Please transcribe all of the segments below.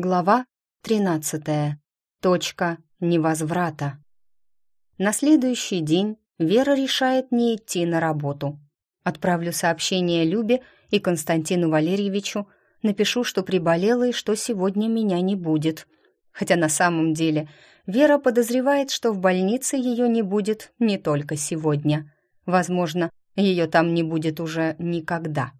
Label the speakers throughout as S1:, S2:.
S1: Глава 13. Точка невозврата. На следующий день Вера решает не идти на работу. Отправлю сообщение Любе и Константину Валерьевичу, напишу, что приболела и что сегодня меня не будет. Хотя на самом деле Вера подозревает, что в больнице ее не будет не только сегодня. Возможно, ее там не будет уже никогда.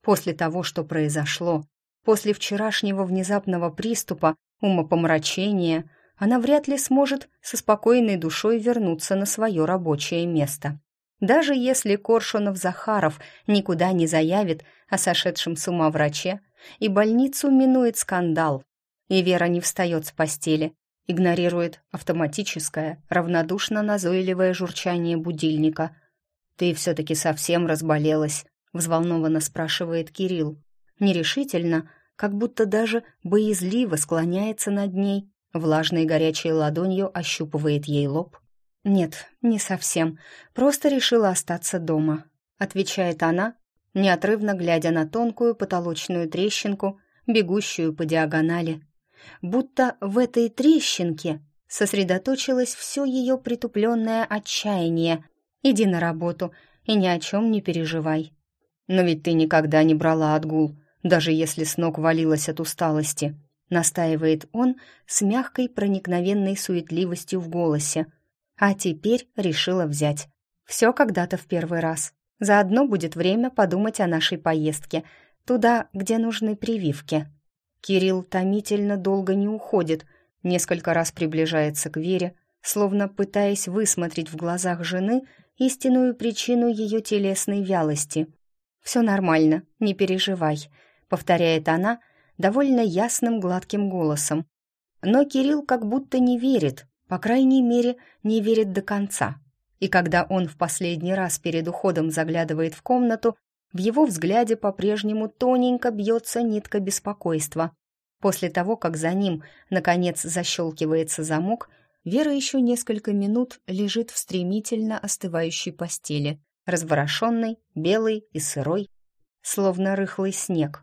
S1: После того, что произошло, После вчерашнего внезапного приступа умопомрачения она вряд ли сможет со спокойной душой вернуться на свое рабочее место. Даже если Коршунов-Захаров никуда не заявит о сошедшем с ума враче, и больницу минует скандал, и Вера не встает с постели, игнорирует автоматическое, равнодушно назойливое журчание будильника. «Ты все-таки совсем разболелась?» — взволнованно спрашивает Кирилл нерешительно, как будто даже боязливо склоняется над ней, влажной горячей ладонью ощупывает ей лоб. «Нет, не совсем. Просто решила остаться дома», — отвечает она, неотрывно глядя на тонкую потолочную трещинку, бегущую по диагонали. Будто в этой трещинке сосредоточилось все ее притупленное отчаяние. «Иди на работу и ни о чем не переживай». «Но ведь ты никогда не брала отгул», даже если с ног валилась от усталости, настаивает он с мягкой проникновенной суетливостью в голосе. А теперь решила взять. Все когда-то в первый раз. Заодно будет время подумать о нашей поездке, туда, где нужны прививки. Кирилл томительно долго не уходит, несколько раз приближается к Вере, словно пытаясь высмотреть в глазах жены истинную причину ее телесной вялости. «Все нормально, не переживай», повторяет она довольно ясным гладким голосом. Но Кирилл как будто не верит, по крайней мере, не верит до конца. И когда он в последний раз перед уходом заглядывает в комнату, в его взгляде по-прежнему тоненько бьется нитка беспокойства. После того, как за ним, наконец, защелкивается замок, Вера еще несколько минут лежит в стремительно остывающей постели, разворошенной, белой и сырой, словно рыхлый снег.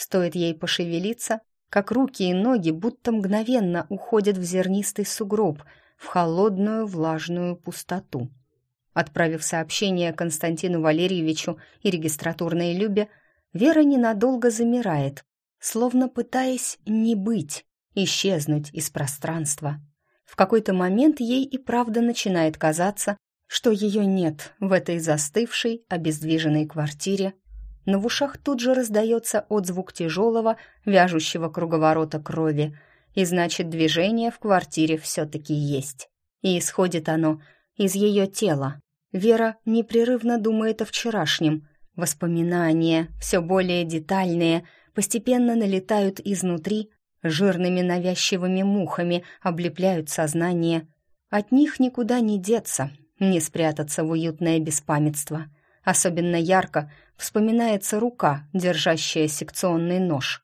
S1: Стоит ей пошевелиться, как руки и ноги будто мгновенно уходят в зернистый сугроб, в холодную влажную пустоту. Отправив сообщение Константину Валерьевичу и регистратурной Любе, Вера ненадолго замирает, словно пытаясь не быть, исчезнуть из пространства. В какой-то момент ей и правда начинает казаться, что ее нет в этой застывшей, обездвиженной квартире но в ушах тут же раздается отзвук тяжелого, вяжущего круговорота крови, и значит, движение в квартире все-таки есть. И исходит оно из ее тела. Вера непрерывно думает о вчерашнем. Воспоминания, все более детальные, постепенно налетают изнутри, жирными навязчивыми мухами облепляют сознание. От них никуда не деться, не спрятаться в уютное беспамятство — Особенно ярко вспоминается рука, держащая секционный нож.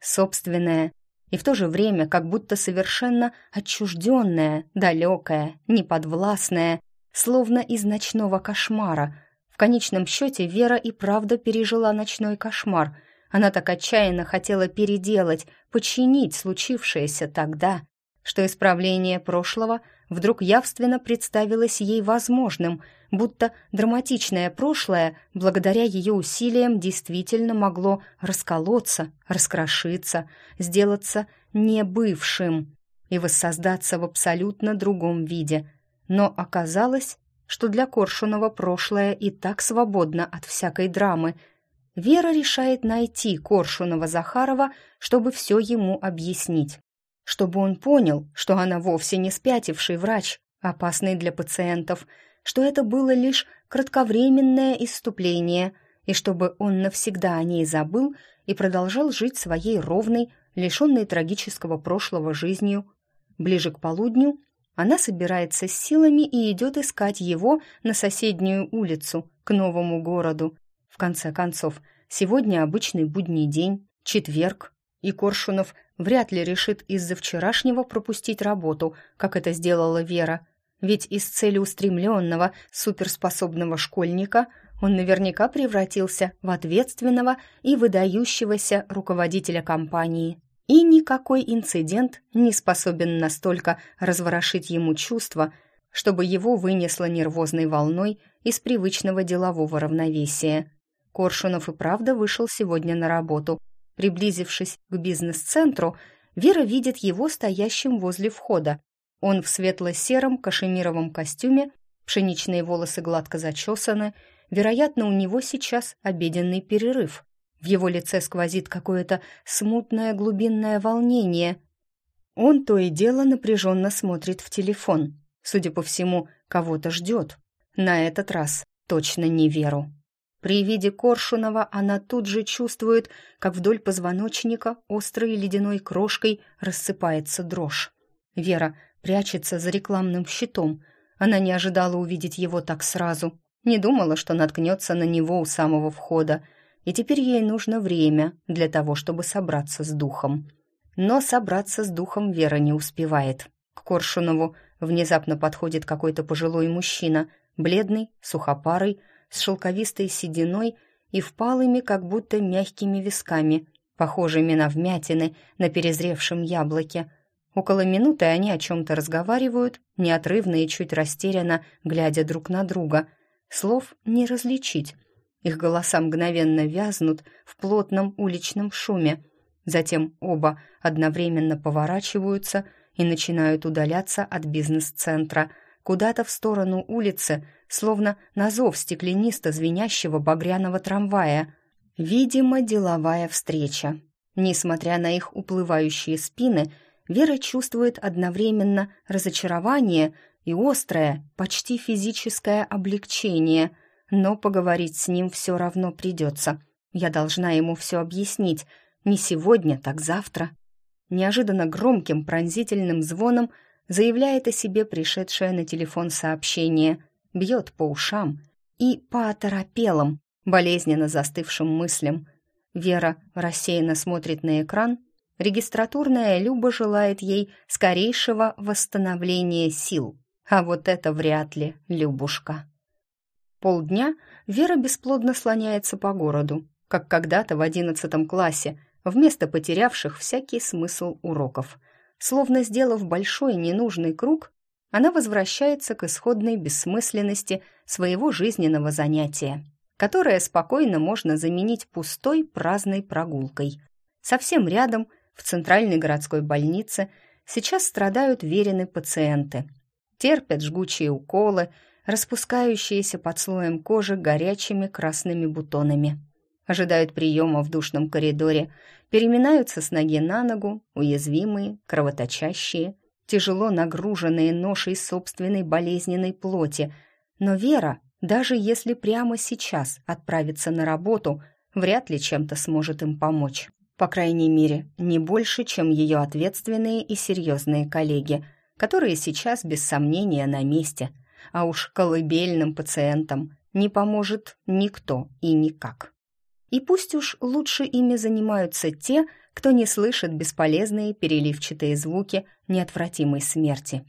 S1: Собственная и в то же время как будто совершенно отчужденная, далекая, неподвластная, словно из ночного кошмара. В конечном счете Вера и правда пережила ночной кошмар. Она так отчаянно хотела переделать, починить случившееся тогда, что исправление прошлого вдруг явственно представилось ей возможным, будто драматичное прошлое, благодаря ее усилиям, действительно могло расколоться, раскрошиться, сделаться небывшим и воссоздаться в абсолютно другом виде. Но оказалось, что для Коршунова прошлое и так свободно от всякой драмы. Вера решает найти Коршунова-Захарова, чтобы все ему объяснить чтобы он понял, что она вовсе не спятивший врач, опасный для пациентов, что это было лишь кратковременное исступление, и чтобы он навсегда о ней забыл и продолжал жить своей ровной, лишенной трагического прошлого жизнью. Ближе к полудню она собирается с силами и идет искать его на соседнюю улицу, к новому городу. В конце концов, сегодня обычный будний день, четверг, и Коршунов вряд ли решит из-за вчерашнего пропустить работу, как это сделала Вера. Ведь из целеустремленного, суперспособного школьника он наверняка превратился в ответственного и выдающегося руководителя компании. И никакой инцидент не способен настолько разворошить ему чувства, чтобы его вынесло нервозной волной из привычного делового равновесия. Коршунов и правда вышел сегодня на работу. Приблизившись к бизнес-центру, Вера видит его стоящим возле входа. Он в светло-сером кашемировом костюме, пшеничные волосы гладко зачесаны, вероятно, у него сейчас обеденный перерыв. В его лице сквозит какое-то смутное глубинное волнение. Он то и дело напряженно смотрит в телефон. Судя по всему, кого-то ждет. На этот раз точно не Веру. При виде Коршунова она тут же чувствует, как вдоль позвоночника острой ледяной крошкой рассыпается дрожь. Вера прячется за рекламным щитом. Она не ожидала увидеть его так сразу. Не думала, что наткнется на него у самого входа. И теперь ей нужно время для того, чтобы собраться с духом. Но собраться с духом Вера не успевает. К Коршунову внезапно подходит какой-то пожилой мужчина, бледный, сухопарый, с шелковистой сединой и впалыми, как будто мягкими висками, похожими на вмятины на перезревшем яблоке. Около минуты они о чем-то разговаривают, неотрывно и чуть растерянно, глядя друг на друга. Слов не различить. Их голоса мгновенно вязнут в плотном уличном шуме. Затем оба одновременно поворачиваются и начинают удаляться от бизнес-центра – куда-то в сторону улицы, словно на зов стеклянисто звенящего багряного трамвая. Видимо, деловая встреча. Несмотря на их уплывающие спины, Вера чувствует одновременно разочарование и острое, почти физическое облегчение, но поговорить с ним все равно придется. Я должна ему все объяснить, не сегодня, так завтра. Неожиданно громким пронзительным звоном – заявляет о себе пришедшее на телефон сообщение, бьет по ушам и по оторопелым, болезненно застывшим мыслям. Вера рассеянно смотрит на экран. Регистратурная Люба желает ей скорейшего восстановления сил. А вот это вряд ли, Любушка. Полдня Вера бесплодно слоняется по городу, как когда-то в одиннадцатом классе, вместо потерявших всякий смысл уроков – Словно сделав большой ненужный круг, она возвращается к исходной бессмысленности своего жизненного занятия, которое спокойно можно заменить пустой праздной прогулкой. Совсем рядом, в центральной городской больнице, сейчас страдают верены пациенты. Терпят жгучие уколы, распускающиеся под слоем кожи горячими красными бутонами. Ожидают приема в душном коридоре переминаются с ноги на ногу, уязвимые, кровоточащие, тяжело нагруженные ношей собственной болезненной плоти. Но Вера, даже если прямо сейчас отправится на работу, вряд ли чем-то сможет им помочь. По крайней мере, не больше, чем ее ответственные и серьезные коллеги, которые сейчас без сомнения на месте, а уж колыбельным пациентам не поможет никто и никак. И пусть уж лучше ими занимаются те, кто не слышит бесполезные переливчатые звуки неотвратимой смерти.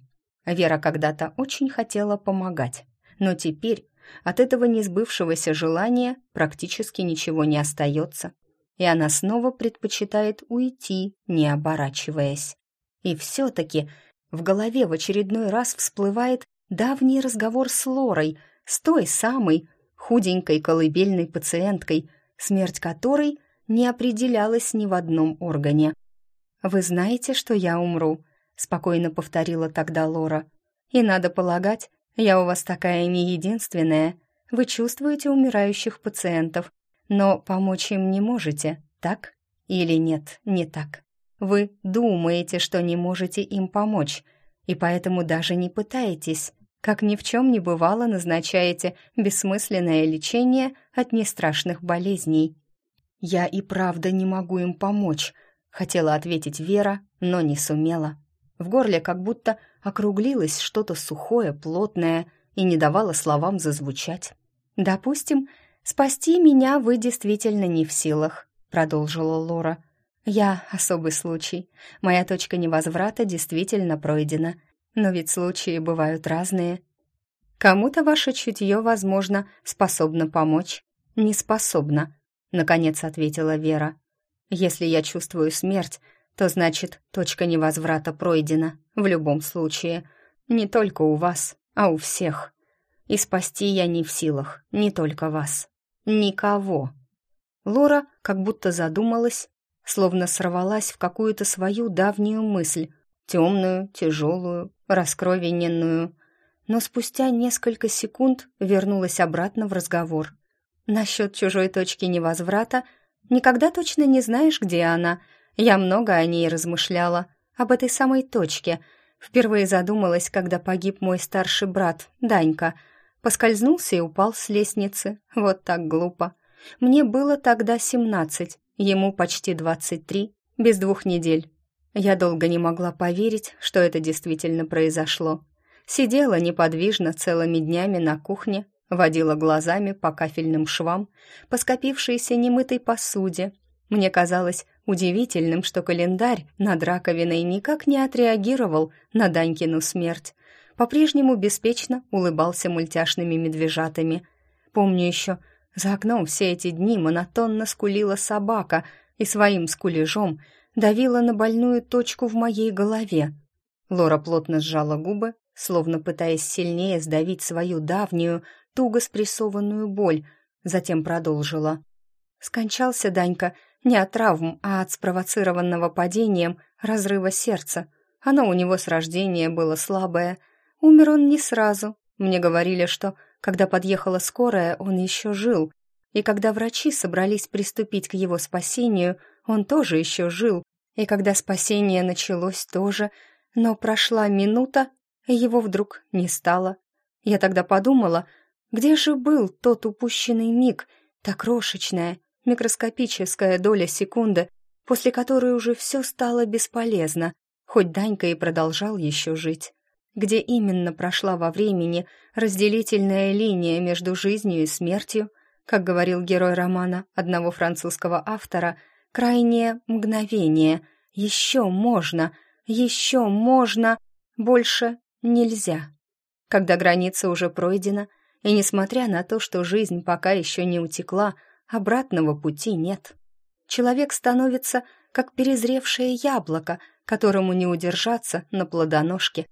S1: Вера когда-то очень хотела помогать, но теперь от этого несбывшегося желания практически ничего не остается, и она снова предпочитает уйти, не оборачиваясь. И все-таки в голове в очередной раз всплывает давний разговор с Лорой, с той самой худенькой колыбельной пациенткой, смерть которой не определялась ни в одном органе. «Вы знаете, что я умру», — спокойно повторила тогда Лора. «И надо полагать, я у вас такая не единственная. Вы чувствуете умирающих пациентов, но помочь им не можете, так? Или нет, не так? Вы думаете, что не можете им помочь, и поэтому даже не пытаетесь. Как ни в чем не бывало, назначаете бессмысленное лечение от нестрашных болезней. «Я и правда не могу им помочь», — хотела ответить Вера, но не сумела. В горле как будто округлилось что-то сухое, плотное и не давало словам зазвучать. «Допустим, спасти меня вы действительно не в силах», — продолжила Лора. «Я особый случай. Моя точка невозврата действительно пройдена. Но ведь случаи бывают разные. Кому-то ваше чутье, возможно, способно помочь. Не способно, наконец ответила Вера. Если я чувствую смерть, то значит, точка невозврата пройдена в любом случае. Не только у вас, а у всех. И спасти я не в силах, не только вас. Никого. Лора как будто задумалась, словно сорвалась в какую-то свою давнюю мысль, темную, тяжелую, раскровененную, но спустя несколько секунд вернулась обратно в разговор. Насчет чужой точки невозврата никогда точно не знаешь, где она. Я много о ней размышляла, об этой самой точке. Впервые задумалась, когда погиб мой старший брат, Данька. Поскользнулся и упал с лестницы. Вот так глупо. Мне было тогда семнадцать, ему почти двадцать три, без двух недель. Я долго не могла поверить, что это действительно произошло. Сидела неподвижно целыми днями на кухне, водила глазами по кафельным швам, по скопившейся немытой посуде. Мне казалось удивительным, что календарь над раковиной никак не отреагировал на Данькину смерть. По-прежнему беспечно улыбался мультяшными медвежатами. Помню еще, за окном все эти дни монотонно скулила собака и своим скулежом давила на больную точку в моей голове. Лора плотно сжала губы, словно пытаясь сильнее сдавить свою давнюю, туго спрессованную боль, затем продолжила. Скончался Данька не от травм, а от спровоцированного падением разрыва сердца. Оно у него с рождения было слабое. Умер он не сразу. Мне говорили, что, когда подъехала скорая, он еще жил. И когда врачи собрались приступить к его спасению, он тоже еще жил. И когда спасение началось тоже, но прошла минута, его вдруг не стало. Я тогда подумала, где же был тот упущенный миг, та крошечная, микроскопическая доля секунды, после которой уже все стало бесполезно, хоть Данька и продолжал еще жить. Где именно прошла во времени разделительная линия между жизнью и смертью, как говорил герой романа одного французского автора, крайнее мгновение. Еще можно, еще можно, больше нельзя. Когда граница уже пройдена, и несмотря на то, что жизнь пока еще не утекла, обратного пути нет. Человек становится как перезревшее яблоко, которому не удержаться на плодоножке.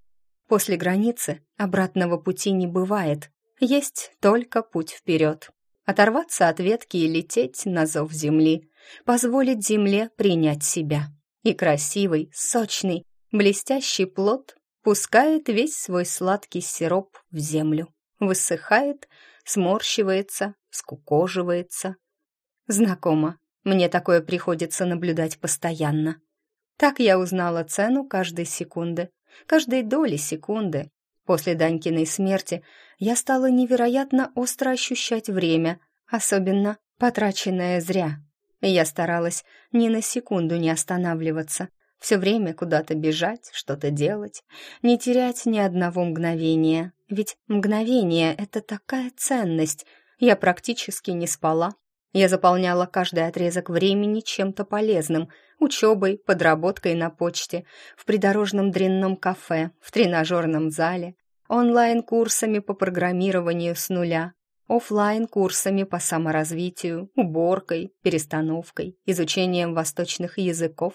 S1: После границы обратного пути не бывает, есть только путь вперед. Оторваться от ветки и лететь на зов земли, позволить земле принять себя. И красивый, сочный, блестящий плод пускает весь свой сладкий сироп в землю высыхает, сморщивается, скукоживается. Знакомо, мне такое приходится наблюдать постоянно. Так я узнала цену каждой секунды, каждой доли секунды. После Данькиной смерти я стала невероятно остро ощущать время, особенно потраченное зря. Я старалась ни на секунду не останавливаться, все время куда-то бежать, что-то делать, не терять ни одного мгновения. Ведь мгновение — это такая ценность. Я практически не спала. Я заполняла каждый отрезок времени чем-то полезным — учебой, подработкой на почте, в придорожном дрянном кафе, в тренажерном зале, онлайн-курсами по программированию с нуля, офлайн курсами по саморазвитию, уборкой, перестановкой, изучением восточных языков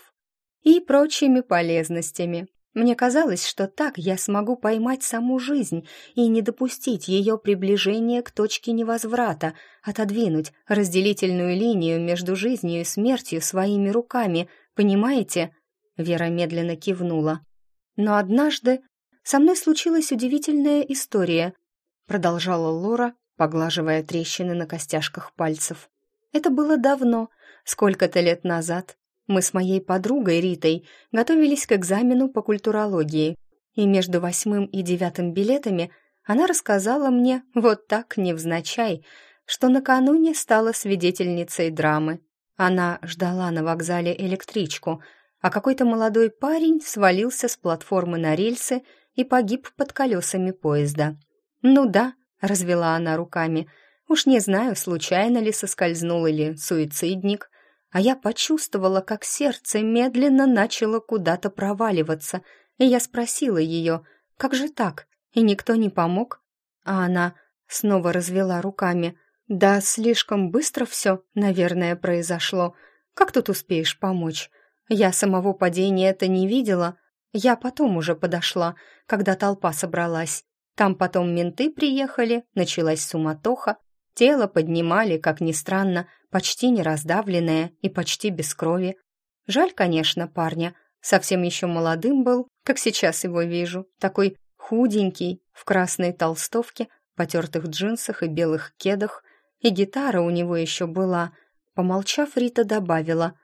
S1: и прочими полезностями. Мне казалось, что так я смогу поймать саму жизнь и не допустить ее приближения к точке невозврата, отодвинуть разделительную линию между жизнью и смертью своими руками, понимаете? Вера медленно кивнула. Но однажды со мной случилась удивительная история, продолжала Лора, поглаживая трещины на костяшках пальцев. Это было давно, сколько-то лет назад, мы с моей подругой Ритой готовились к экзамену по культурологии, и между восьмым и девятым билетами она рассказала мне, вот так, невзначай, что накануне стала свидетельницей драмы. Она ждала на вокзале электричку, а какой-то молодой парень свалился с платформы на рельсы и погиб под колесами поезда. «Ну да», — развела она руками, — «уж не знаю, случайно ли соскользнул или суицидник, а я почувствовала, как сердце медленно начало куда-то проваливаться, и я спросила ее, как же так, и никто не помог? А она снова развела руками. Да, слишком быстро все, наверное, произошло. Как тут успеешь помочь? Я самого падения-то не видела. Я потом уже подошла, когда толпа собралась. Там потом менты приехали, началась суматоха. Тело поднимали, как ни странно, почти не раздавленное и почти без крови. Жаль, конечно, парня. Совсем еще молодым был, как сейчас его вижу. Такой худенький, в красной толстовке, потертых джинсах и белых кедах. И гитара у него еще была. Помолчав, Рита добавила.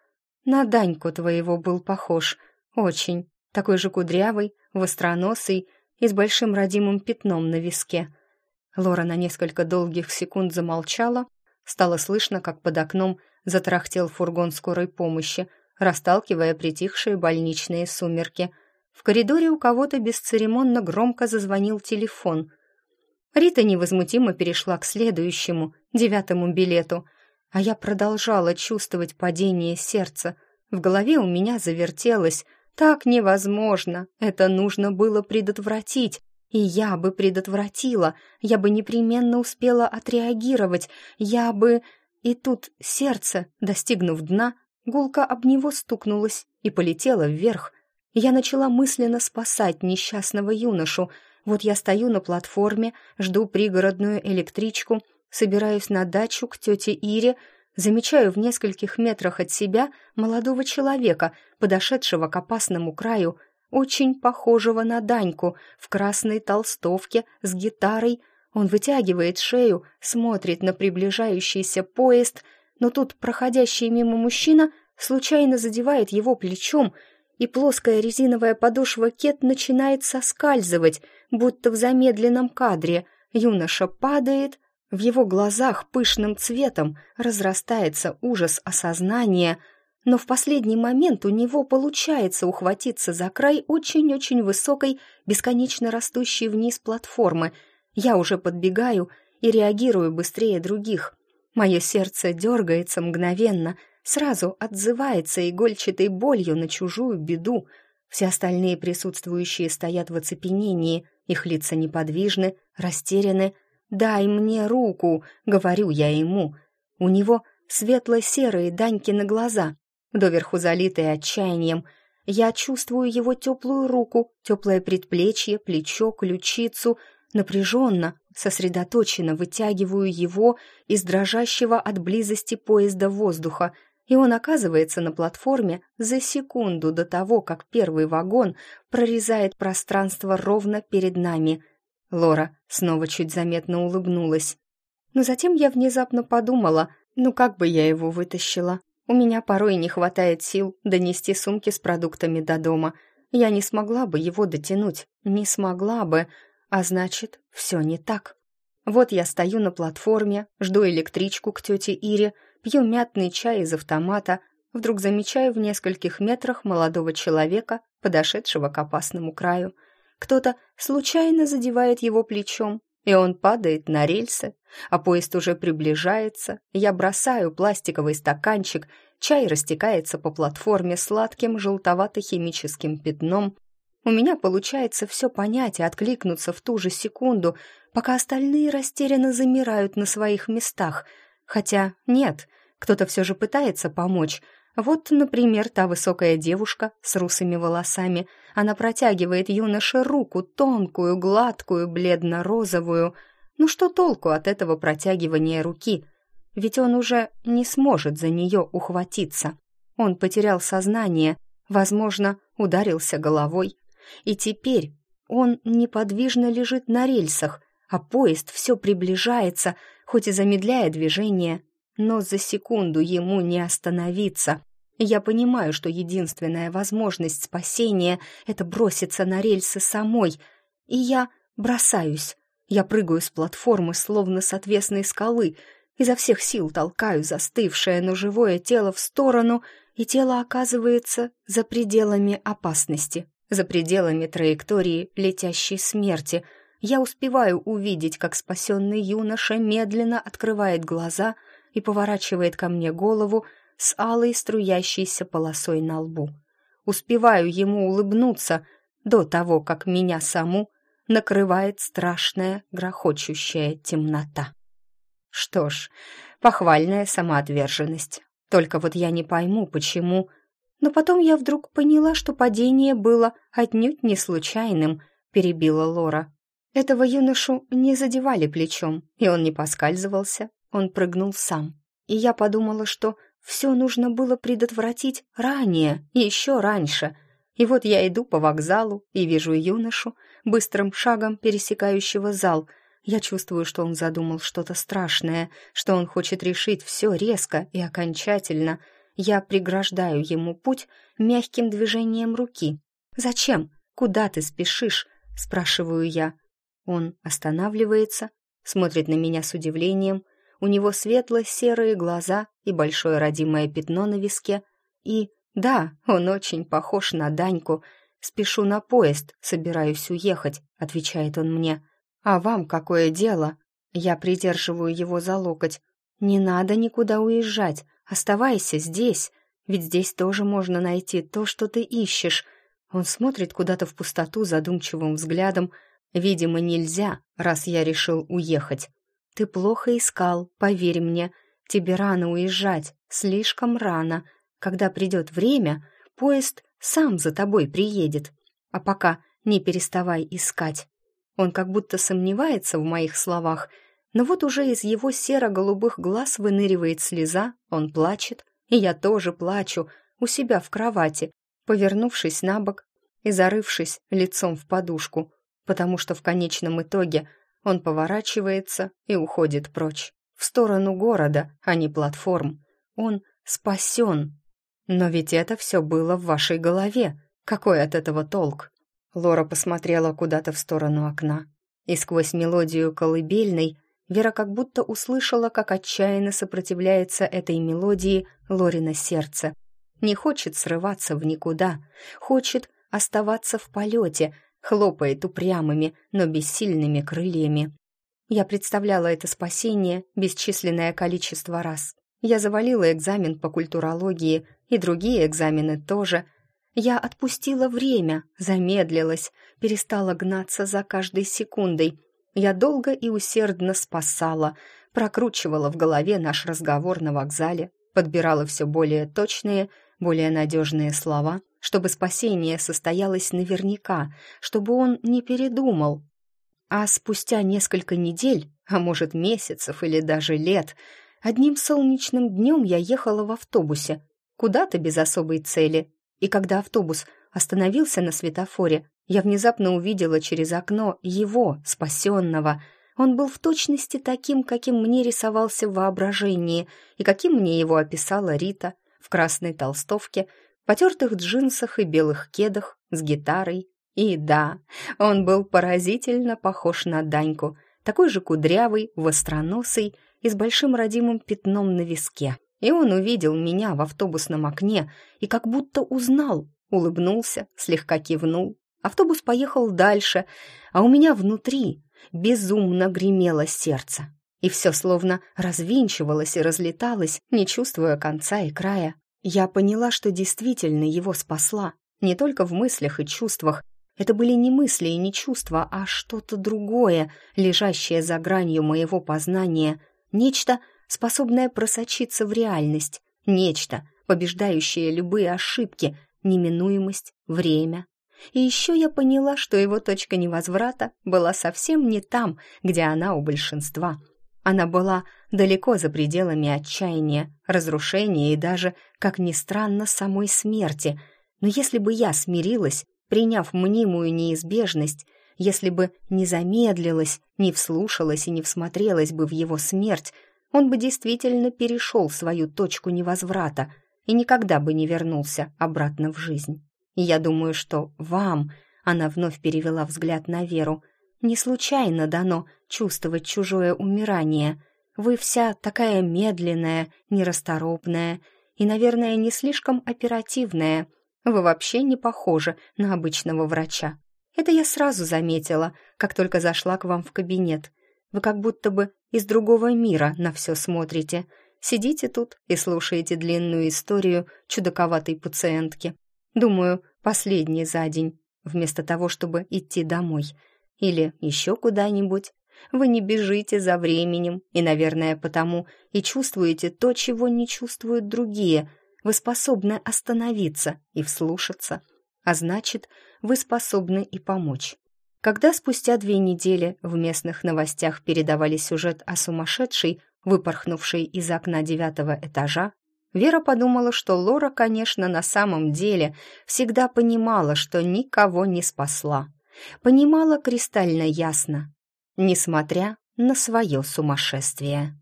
S1: «На Даньку твоего был похож. Очень. Такой же кудрявый, востроносый и с большим родимым пятном на виске». Лора на несколько долгих секунд замолчала. Стало слышно, как под окном затрахтел фургон скорой помощи, расталкивая притихшие больничные сумерки. В коридоре у кого-то бесцеремонно громко зазвонил телефон. Рита невозмутимо перешла к следующему, девятому билету, а я продолжала чувствовать падение сердца. В голове у меня завертелось. Так невозможно, это нужно было предотвратить. И я бы предотвратила, я бы непременно успела отреагировать, я бы... И тут сердце, достигнув дна, гулко об него стукнулось и полетело вверх. Я начала мысленно спасать несчастного юношу. Вот я стою на платформе, жду пригородную электричку, собираюсь на дачу к тете Ире, замечаю в нескольких метрах от себя молодого человека, подошедшего к опасному краю, очень похожего на Даньку, в красной толстовке, с гитарой. Он вытягивает шею, смотрит на приближающийся поезд, но тут проходящий мимо мужчина случайно задевает его плечом, и плоская резиновая подошва кет начинает соскальзывать, будто в замедленном кадре. Юноша падает, в его глазах пышным цветом разрастается ужас осознания — но в последний момент у него получается ухватиться за край очень-очень высокой, бесконечно растущей вниз платформы. Я уже подбегаю и реагирую быстрее других. Мое сердце дергается мгновенно, сразу отзывается игольчатой болью на чужую беду. Все остальные присутствующие стоят в оцепенении, их лица неподвижны, растеряны. «Дай мне руку!» — говорю я ему. У него светло-серые Данькины глаза, доверху залитый отчаянием. Я чувствую его теплую руку, теплое предплечье, плечо, ключицу. Напряженно, сосредоточенно вытягиваю его из дрожащего от близости поезда воздуха, и он оказывается на платформе за секунду до того, как первый вагон прорезает пространство ровно перед нами. Лора снова чуть заметно улыбнулась. Но затем я внезапно подумала, ну как бы я его вытащила? У меня порой не хватает сил донести сумки с продуктами до дома. Я не смогла бы его дотянуть, не смогла бы, а значит, все не так. Вот я стою на платформе, жду электричку к тете Ире, пью мятный чай из автомата, вдруг замечаю в нескольких метрах молодого человека, подошедшего к опасному краю. Кто-то случайно задевает его плечом, и он падает на рельсы, а поезд уже приближается. Я бросаю пластиковый стаканчик, чай растекается по платформе сладким желтовато-химическим пятном. У меня получается все понять и откликнуться в ту же секунду, пока остальные растерянно замирают на своих местах. Хотя нет, кто-то все же пытается помочь — вот, например, та высокая девушка с русыми волосами. Она протягивает юноше руку, тонкую, гладкую, бледно-розовую. Ну что толку от этого протягивания руки? Ведь он уже не сможет за нее ухватиться. Он потерял сознание, возможно, ударился головой. И теперь он неподвижно лежит на рельсах, а поезд все приближается, хоть и замедляя движение, но за секунду ему не остановиться. Я понимаю, что единственная возможность спасения — это броситься на рельсы самой. И я бросаюсь. Я прыгаю с платформы, словно с отвесной скалы, изо всех сил толкаю застывшее, но живое тело в сторону, и тело оказывается за пределами опасности, за пределами траектории летящей смерти. Я успеваю увидеть, как спасенный юноша медленно открывает глаза и поворачивает ко мне голову, с алой струящейся полосой на лбу. Успеваю ему улыбнуться до того, как меня саму накрывает страшная грохочущая темнота. Что ж, похвальная самоотверженность. Только вот я не пойму, почему... Но потом я вдруг поняла, что падение было отнюдь не случайным, перебила Лора. Этого юношу не задевали плечом, и он не поскальзывался, он прыгнул сам. И я подумала, что все нужно было предотвратить ранее, еще раньше. И вот я иду по вокзалу и вижу юношу, быстрым шагом пересекающего зал. Я чувствую, что он задумал что-то страшное, что он хочет решить все резко и окончательно. Я преграждаю ему путь мягким движением руки. «Зачем? Куда ты спешишь?» — спрашиваю я. Он останавливается, смотрит на меня с удивлением. У него светло-серые глаза и большое родимое пятно на виске. И, да, он очень похож на Даньку. «Спешу на поезд, собираюсь уехать», — отвечает он мне. «А вам какое дело?» Я придерживаю его за локоть. «Не надо никуда уезжать, оставайся здесь, ведь здесь тоже можно найти то, что ты ищешь». Он смотрит куда-то в пустоту задумчивым взглядом, Видимо, нельзя, раз я решил уехать. Ты плохо искал, поверь мне. Тебе рано уезжать, слишком рано. Когда придет время, поезд сам за тобой приедет. А пока не переставай искать. Он как будто сомневается в моих словах, но вот уже из его серо-голубых глаз выныривает слеза, он плачет, и я тоже плачу у себя в кровати, повернувшись на бок и зарывшись лицом в подушку потому что в конечном итоге он поворачивается и уходит прочь, в сторону города, а не платформ. Он спасен. Но ведь это все было в вашей голове. Какой от этого толк? Лора посмотрела куда-то в сторону окна, и сквозь мелодию колыбельной Вера как будто услышала, как отчаянно сопротивляется этой мелодии Лорина сердце. Не хочет срываться в никуда, хочет оставаться в полете — хлопает упрямыми, но бессильными крыльями. Я представляла это спасение бесчисленное количество раз. Я завалила экзамен по культурологии и другие экзамены тоже. Я отпустила время, замедлилась, перестала гнаться за каждой секундой. Я долго и усердно спасала, прокручивала в голове наш разговор на вокзале, подбирала все более точные, более надежные слова, чтобы спасение состоялось наверняка, чтобы он не передумал. А спустя несколько недель, а может месяцев или даже лет, одним солнечным днем я ехала в автобусе, куда-то без особой цели, и когда автобус остановился на светофоре, я внезапно увидела через окно его, спасенного. Он был в точности таким, каким мне рисовался в воображении, и каким мне его описала Рита в красной толстовке потертых джинсах и белых кедах с гитарой. И да, он был поразительно похож на Даньку, такой же кудрявый, востроносый и с большим родимым пятном на виске. И он увидел меня в автобусном окне и как будто узнал, улыбнулся, слегка кивнул. Автобус поехал дальше, а у меня внутри безумно гремело сердце. И все словно развинчивалось и разлеталось, не чувствуя конца и края. Я поняла, что действительно его спасла, не только в мыслях и чувствах. Это были не мысли и не чувства, а что-то другое, лежащее за гранью моего познания, нечто, способное просочиться в реальность, нечто, побеждающее любые ошибки, неминуемость, время. И еще я поняла, что его точка невозврата была совсем не там, где она у большинства — она была далеко за пределами отчаяния, разрушения и даже, как ни странно, самой смерти. Но если бы я смирилась, приняв мнимую неизбежность, если бы не замедлилась, не вслушалась и не всмотрелась бы в его смерть, он бы действительно перешел свою точку невозврата и никогда бы не вернулся обратно в жизнь. И я думаю, что вам, она вновь перевела взгляд на Веру, не случайно дано чувствовать чужое умирание. Вы вся такая медленная, нерасторопная и, наверное, не слишком оперативная. Вы вообще не похожи на обычного врача. Это я сразу заметила, как только зашла к вам в кабинет. Вы как будто бы из другого мира на все смотрите. Сидите тут и слушаете длинную историю чудаковатой пациентки. Думаю, последний за день, вместо того, чтобы идти домой — или еще куда-нибудь. Вы не бежите за временем, и, наверное, потому и чувствуете то, чего не чувствуют другие. вы способны остановиться и вслушаться, а значит, вы способны и помочь. Когда спустя две недели в местных новостях передавали сюжет о сумасшедшей, выпорхнувшей из окна девятого этажа, Вера подумала, что Лора, конечно, на самом деле всегда понимала, что никого не спасла. Понимала кристально ясно, несмотря на свое сумасшествие.